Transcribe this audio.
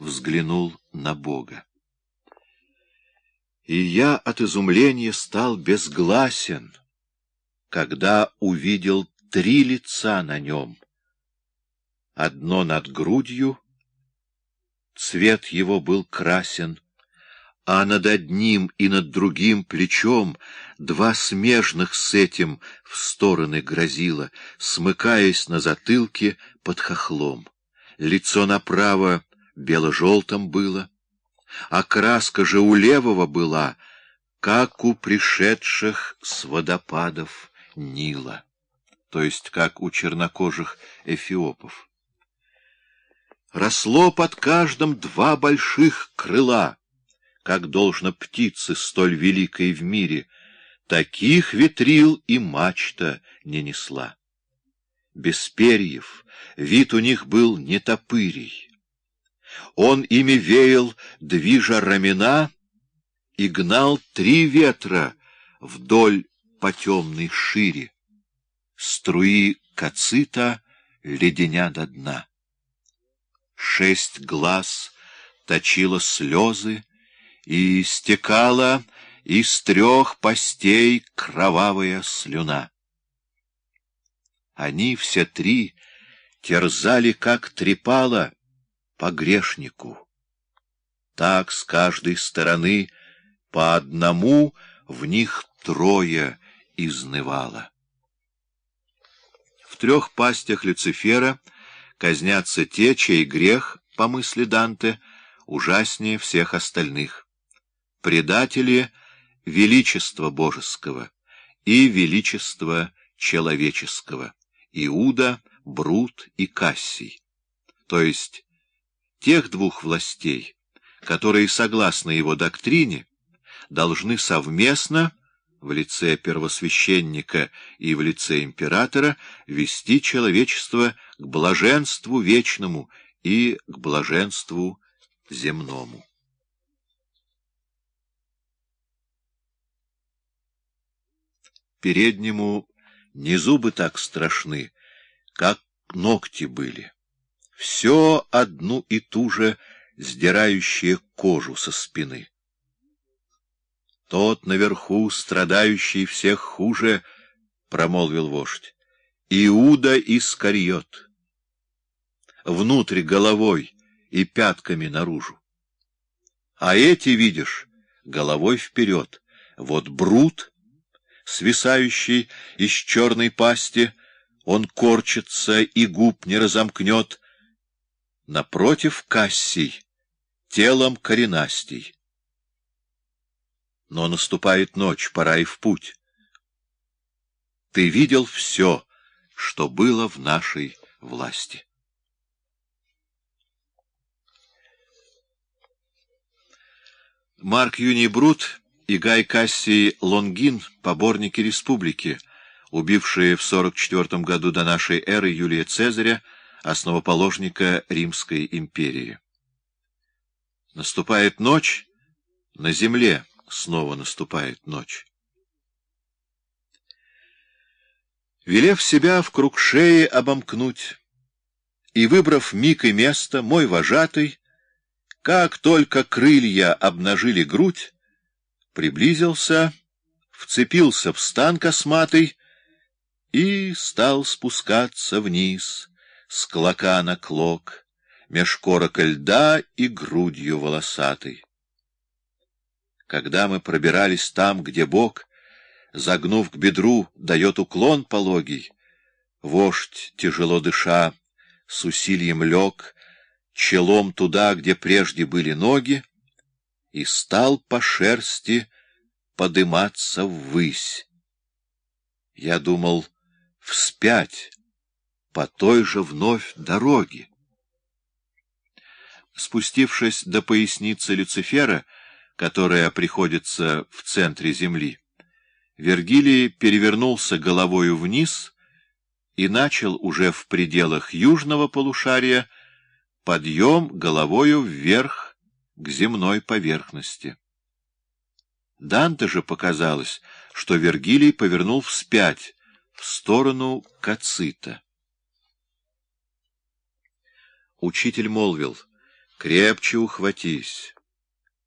взглянул на Бога. И я от изумления стал безгласен, когда увидел три лица на нем. Одно над грудью, цвет его был красен, а над одним и над другим плечом два смежных с этим в стороны грозило, смыкаясь на затылке под хохлом. Лицо направо бело-желтом было, а краска же у левого была, как у пришедших с водопадов Нила, то есть как у чернокожих эфиопов. Росло под каждым два больших крыла, как должно птицы столь великой в мире, таких ветрил и мачта не несла. Без перьев вид у них был не топырий. Он ими веял, движа рамена, и гнал три ветра вдоль по темной шире, струи кацита леденя до дна. Шесть глаз точило слезы, и стекала из трех постей кровавая слюна. Они все три терзали, как трепало, по грешнику. Так с каждой стороны по одному в них трое изнывало. В трех пастях Люцифера казнятся те, чей грех, по мысли Данте, ужаснее всех остальных. Предатели величества божеского и величества человеческого, Иуда, Брут и Кассий, то есть тех двух властей, которые, согласно его доктрине, должны совместно в лице первосвященника и в лице императора вести человечество к блаженству вечному и к блаженству земному. Переднему не зубы так страшны, как ногти были все одну и ту же сдирающее кожу со спины. Тот наверху, страдающий всех хуже, — промолвил вождь, — Иуда Искариот. Внутрь головой и пятками наружу. А эти, видишь, головой вперед. Вот Брут, свисающий из черной пасти, он корчится и губ не разомкнет, Напротив Кассий, телом коренастей. Но наступает ночь, пора и в путь. Ты видел все, что было в нашей власти. Марк Юний Брут и Гай Кассий Лонгин — поборники республики, убившие в 44 году до нашей эры Юлия Цезаря, основоположника Римской империи. Наступает ночь, на земле снова наступает ночь. Велев себя в круг шеи обомкнуть и выбрав миг и место, мой вожатый, как только крылья обнажили грудь, приблизился, вцепился в стан косматый и стал спускаться вниз — с клока на клок, меж корока льда и грудью волосатой. Когда мы пробирались там, где Бог, загнув к бедру, дает уклон пологий, вождь, тяжело дыша, с усилием лег, челом туда, где прежде были ноги, и стал по шерсти подыматься ввысь. Я думал, вспять, по той же вновь дороге. Спустившись до поясницы Люцифера, которая приходится в центре земли, Вергилий перевернулся головою вниз и начал уже в пределах южного полушария подъем головою вверх к земной поверхности. Данте же показалось, что Вергилий повернул вспять, в сторону Кацита. Учитель молвил, Крепче ухватись.